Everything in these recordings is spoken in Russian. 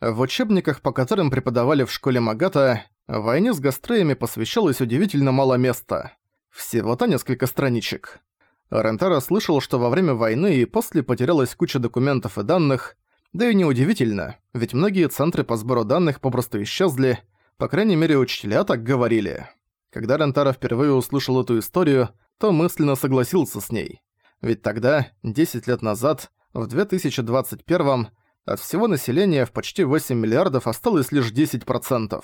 В учебниках, по которым преподавали в школе Магата, войне с гастреями посвящалось удивительно мало места. Всего-то несколько страничек. Рентара слышал, что во время войны и после потерялась куча документов и данных, да и неудивительно, ведь многие центры по сбору данных попросту исчезли, по крайней мере учителя так говорили. Когда Рентара впервые услышал эту историю, то мысленно согласился с ней. Ведь тогда, 10 лет назад, в 2021 от всего населения в почти 8 миллиардов осталось лишь 10%.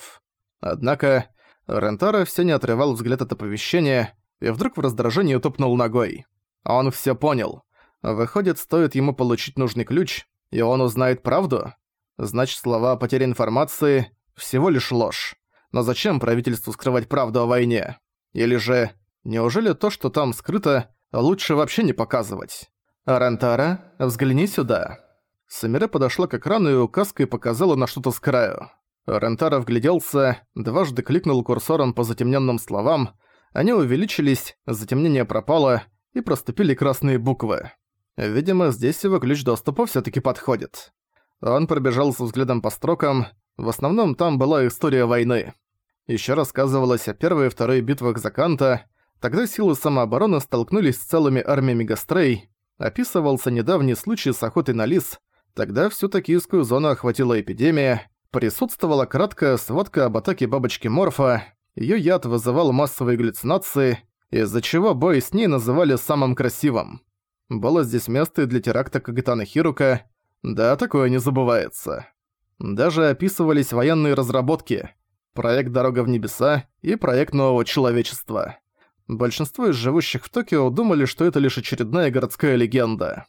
Однако, Рентара все не отрывал взгляд от оповещения и вдруг в раздражении топнул ногой. Он все понял. Выходит, стоит ему получить нужный ключ, и он узнает правду? Значит, слова о потере информации – всего лишь ложь. Но зачем правительству скрывать правду о войне? Или же, неужели то, что там скрыто, лучше вообще не показывать? «Рентара, взгляни сюда». Самире подошла к экрану и указкой показала на что-то с краю. Рентара вгляделся, дважды кликнул курсором по затемненным словам, они увеличились, затемнение пропало, и проступили красные буквы. Видимо, здесь его ключ доступа всё таки подходит. Он пробежался взглядом по строкам, в основном там была история войны. Ещё рассказывалось о первой и второй битвах за Канта, тогда силы самообороны столкнулись с целыми армиями Гастрей, описывался недавний случай с охотой на лис, тогда всю токийскую зону охватила эпидемия, присутствовала краткая сводка об атаке бабочки Морфа, её яд вызывал массовые галлюцинации, из-за чего бой с ней называли самым красивым. Было здесь место и для теракта Кагатана Хирука, да, такое не забывается. Даже описывались военные разработки, проект «Дорога в небеса» и проект нового человечества. Большинство из живущих в Токио думали, что это лишь очередная городская легенда.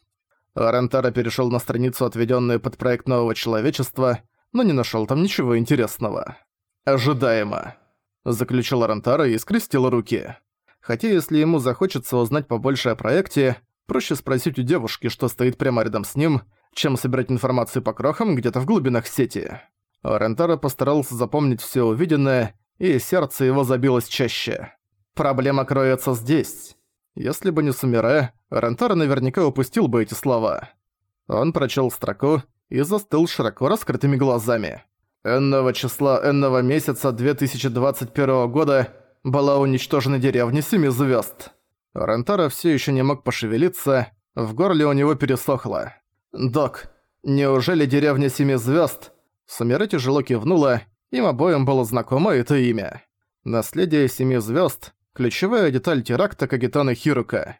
Арентара перешел на страницу, отведенную под проект нового человечества, но не нашел там ничего интересного. «Ожидаемо», — заключил Арентара и скрестил руки. Хотя если ему захочется узнать побольше о проекте, проще спросить у девушки, что стоит прямо рядом с ним, чем собирать информацию по крохам где-то в глубинах сети. Рентара постарался запомнить все увиденное, и сердце его забилось чаще. Проблема кроется здесь. Если бы не Сумире, Рентара наверняка упустил бы эти слова. Он прочел строку и застыл широко раскрытыми глазами. Энного числа энного месяца 2021 года была уничтожена деревня Семи Звезд. Рентара все еще не мог пошевелиться, в горле у него пересохло. «Док, неужели деревня Семи Звезд? Сумира тяжело кивнула, им обоим было знакомо это имя. Наследие Семи Звезд – ключевая деталь теракта Кагитана Хирука.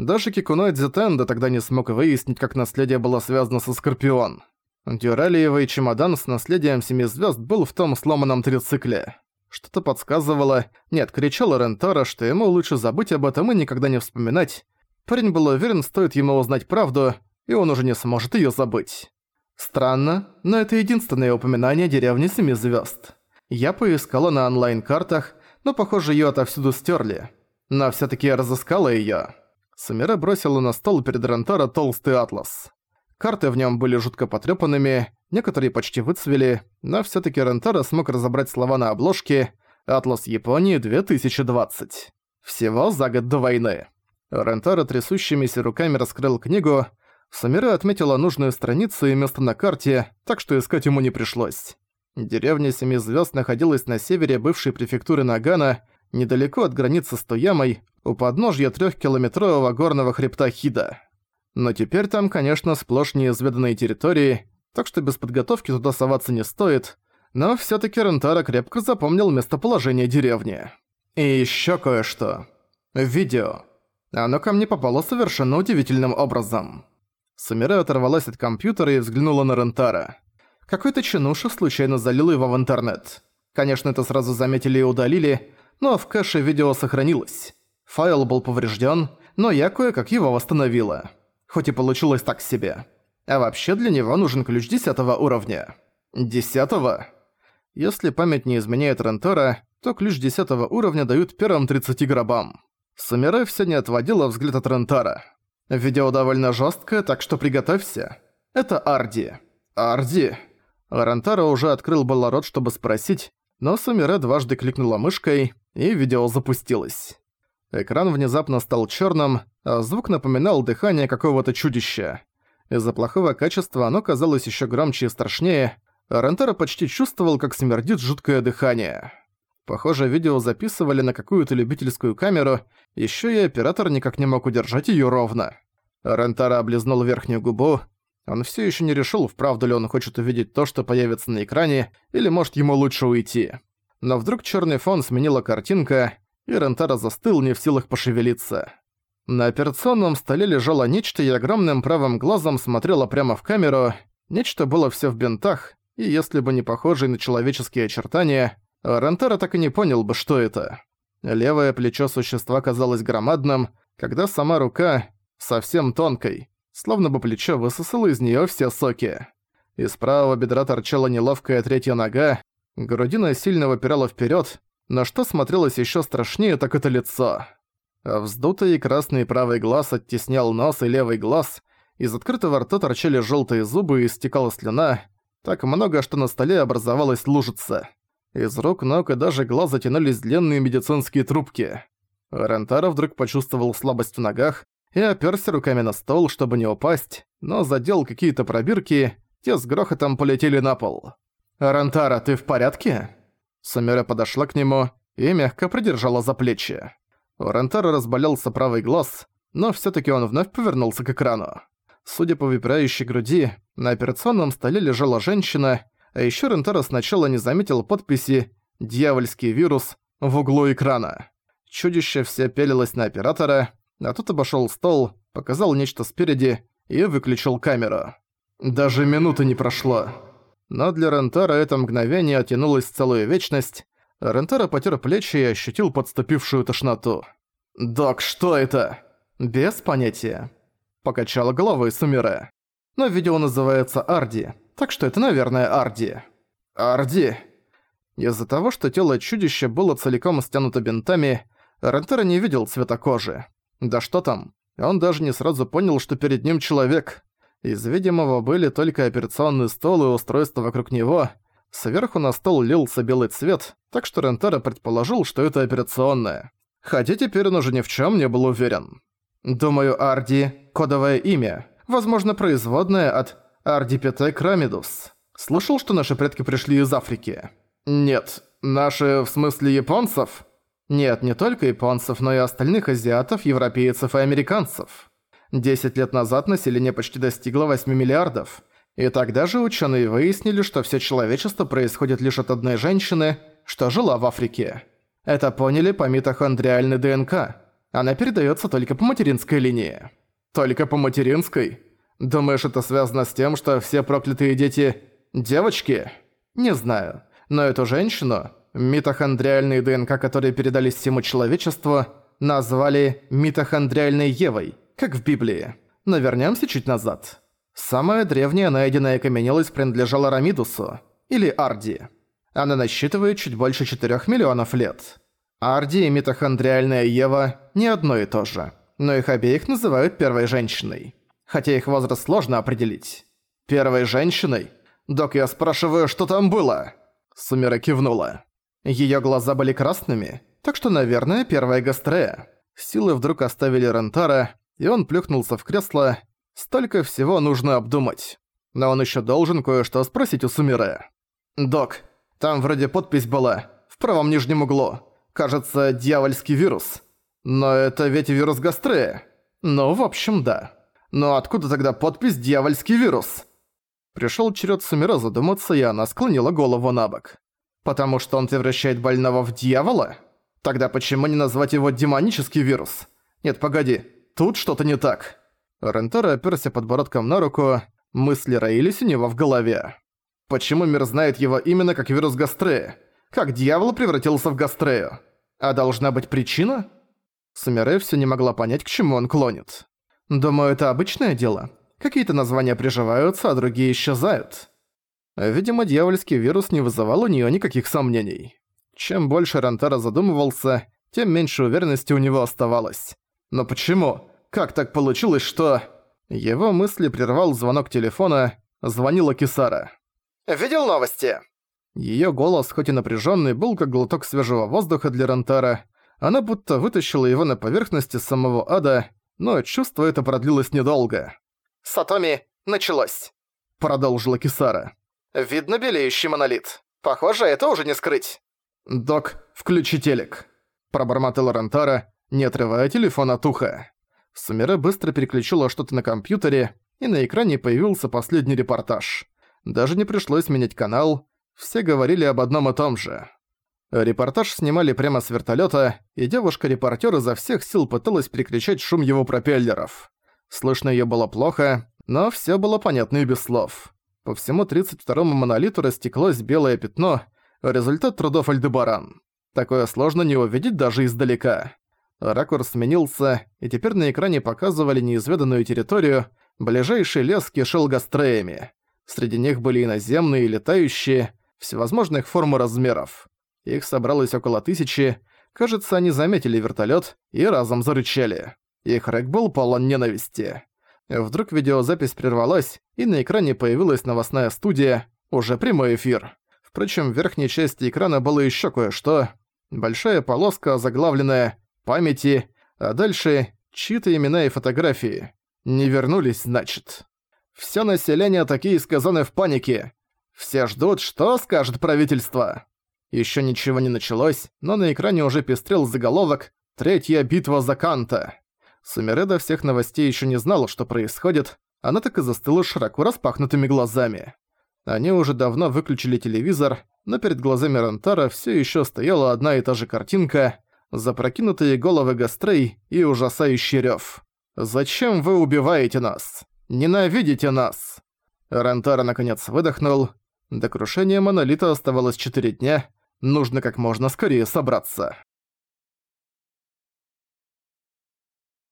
Даже Кикуной Дзетенда тогда не смог выяснить, как наследие было связано со Скорпион. Дюралиевый чемодан с наследием Семи Звезд был в том сломанном трицикле. Что-то подсказывало, нет, кричала Рентара, что ему лучше забыть об этом и никогда не вспоминать. Парень был уверен, стоит ему узнать правду, и он уже не сможет её забыть. Странно, но это единственное упоминание деревни Семи Звёзд. Я поискала на онлайн-картах, но, похоже, её отовсюду стёрли. Но всё-таки я разыскала её. Самира бросила на стол перед Рентара толстый атлас. Карты в нём были жутко потрёпанными, некоторые почти выцвели, но всё-таки Рентара смог разобрать слова на обложке «Атлас Японии 2020». Всего за год до войны. Рентара трясущимися руками раскрыл книгу, Самира отметила нужную страницу и место на карте, так что искать ему не пришлось. Деревня Семи Звезд находилась на севере бывшей префектуры Нагана, недалеко от границы с Тоямой, у подножья трехкилометрового горного хребта Хида. Но теперь там, конечно, сплошь неизведанные территории, так что без подготовки туда соваться не стоит, но всё таки Рентара крепко запомнил местоположение деревни. И ещё кое-что. Видео. Оно ко мне попало совершенно удивительным образом. Самира оторвалась от компьютера и взглянула на Рентара. Какой-то чинуша случайно залил его в интернет. Конечно, это сразу заметили и удалили, но в кэше видео сохранилось. Файл был поврежден, но я кое-как его восстановила. Хоть и получилось так себе. А вообще для него нужен ключ десятого уровня. Десятого? Если память не изменяет Рентора, то ключ десятого уровня дают первым 30 гробам. Самира все не отводила взгляд от Рентара. Видео довольно жесткое, так что приготовься. Это Арди. Арди. Рентара уже открыл было рот, чтобы спросить, но Сумире дважды кликнула мышкой, и видео запустилось. Экран внезапно стал черным, а звук напоминал дыхание какого-то чудища. Из-за плохого качества оно казалось еще громче и страшнее, Рентера почти чувствовал, как смердит жуткое дыхание. Похоже, видео записывали на какую-то любительскую камеру, ещё и оператор никак не мог удержать её ровно. Рентара облизнул верхнюю губу. Он всё ещё не решил, вправду ли он хочет увидеть то, что появится на экране, или может ему лучше уйти. Но вдруг чёрный фон сменила картинка, и Рентара застыл, не в силах пошевелиться. На операционном столе лежало нечто и огромным правым глазом смотрело прямо в камеру. Нечто было всё в бинтах, и если бы не похожие на человеческие очертания, Рентара так и не понял бы, что это. Левое плечо существа казалось громадным, когда сама рука совсем тонкой, словно бы плечо высосало из неё все соки. Из правого бедра торчала неловкая третья нога, грудина сильно выпирала вперёд, но что смотрелось ещё страшнее, так это лицо. Вздутый красный правый глаз оттеснял нос и левый глаз, из открытого рта торчали жёлтые зубы и стекала слюна, так много, что на столе образовалась лужица. Из рук, ног и даже глаз затянулись длинные медицинские трубки. Рентара вдруг почувствовал слабость в ногах и оперся руками на стол, чтобы не упасть, но задел какие-то пробирки, те с грохотом полетели на пол. «Рентара, ты в порядке?» Самира подошла к нему и мягко придержала за плечи. У Рентара разболелся правый глаз, но всё-таки он вновь повернулся к экрану. Судя по выпирающей груди, на операционном столе лежала женщина, а ещё Рентара сначала не заметил подписи «Дьявольский вирус» в углу экрана. Чудище все пелилось на оператора, а тот обошёл стол, показал нечто спереди и выключил камеру. Даже минуты не прошло. Но для Рентара это мгновение оттянулось целую вечность. Рентара потер плечи и ощутил подступившую тошноту. «Док, что это?» «Без понятия», — покачала головой Сумире. «Но видео называется Арди, так что это, наверное, Арди. Арди. Из-за того, что тело чудища было целиком стянуто бинтами, Рентера не видел цвета кожи. Да что там, он даже не сразу понял, что перед ним человек. Из видимого были только операционный стол и устройство вокруг него. Сверху на стол лился белый цвет, так что Рентера предположил, что это операционное. Хотя теперь он уже ни в чем не был уверен. Думаю, Арди – кодовое имя, возможно, производное от Ардипете Крамидус. Слышал, что наши предки пришли из Африки? Нет. Наши, в смысле японцев? Нет, не только японцев, но и остальных азиатов, европейцев и американцев. Десять лет назад население почти достигло 8 миллиардов. И тогда же ученые выяснили, что все человечество происходит лишь от одной женщины, что жила в Африке. Это поняли по митохондриальной ДНК. Она передается только по материнской линии. Только по материнской? Думаешь, это связано с тем, что все проклятые дети – девочки? Не знаю. Но эту женщину, митохондриальные ДНК, которые передались всему человечеству, назвали митохондриальной Евой, как в Библии. Но вернёмся чуть назад. Самая древняя найденная окаменелость принадлежала Рамидусу, или Арди. Она насчитывает чуть больше 4 миллионов лет. Арди и митохондриальная Ева – не одно и то же, но их обеих называют первой женщиной хотя их возраст сложно определить. Первой женщиной? Док, я спрашиваю, что там было?» Сумера кивнула. Её глаза были красными, так что, наверное, первая гастрея. Силы вдруг оставили Рентара, и он плюхнулся в кресло. Столько всего нужно обдумать. Но он ещё должен кое-что спросить у Сумеры. «Док, там вроде подпись была, в правом нижнем углу. Кажется, дьявольский вирус. Но это ведь вирус гастрея. Ну, в общем, да». Но откуда тогда подпись «Дьявольский вирус»? Пришёл черед Сумира задуматься, и она склонила голову на бок. Потому что он превращает больного в дьявола? Тогда почему не назвать его демонический вирус? Нет, погоди, тут что-то не так. Рентера оперся подбородком на руку, мысли роились у него в голове. Почему мир знает его именно как вирус Гастрея? Как дьявол превратился в Гастрею? А должна быть причина? Сумире всё не могла понять, к чему он клонит. Думаю, это обычное дело. Какие-то названия приживаются, а другие исчезают. Видимо, дьявольский вирус не вызывал у неё никаких сомнений. Чем больше Рантара задумывался, тем меньше уверенности у него оставалось. Но почему? Как так получилось, что... Его мысли прервал звонок телефона, звонила Кисара. «Видел новости?» Её голос, хоть и напряжённый, был как глоток свежего воздуха для Рантара. Она будто вытащила его на поверхности самого ада, но чувство это продлилось недолго. «Сатоми, началось!» – продолжила Кисара. Видно белеющий монолит. Похоже, это уже не скрыть. «Док, включи телек», – пробормотал Рентара, не отрывая телефон от уха. Сумире быстро переключила что-то на компьютере, и на экране появился последний репортаж. Даже не пришлось менять канал, все говорили об одном и том же. Репортаж снимали прямо с вертолета, и девушка-репортер изо всех сил пыталась перекричать шум его пропеллеров. Слышно ее было плохо, но все было понятно и без слов. По всему 32-му монолиту растеклось белое пятно, результат трудов Альдебаран. Такое сложно не увидеть даже издалека. Ракурс сменился, и теперь на экране показывали неизведанную территорию, ближайший лес кишел гастреями. Среди них были и наземные, и летающие, всевозможных форм и размеров. Их собралось около тысячи, кажется, они заметили вертолет и разом зарычали. Их рэк был полон ненависти. Вдруг видеозапись прервалась, и на экране появилась новостная студия, уже прямой эфир. Впрочем, в верхней части экрана было еще кое-что. Большая полоска, заглавленная «Памяти», а дальше чьи-то имена и фотографии. Не вернулись, значит. Всё население такие сказаны в панике. Все ждут, что скажет правительство. Ещё ничего не началось, но на экране уже пестрел заголовок «Третья битва за Канта». Сумире до всех новостей ещё не знала, что происходит, она так и застыла широко распахнутыми глазами. Они уже давно выключили телевизор, но перед глазами Рантара всё ещё стояла одна и та же картинка, запрокинутые головы гастрей и ужасающий рёв. «Зачем вы убиваете нас? Ненавидите нас?» Рантара наконец выдохнул. До крушения Монолита оставалось четыре дня, нужно как можно скорее собраться.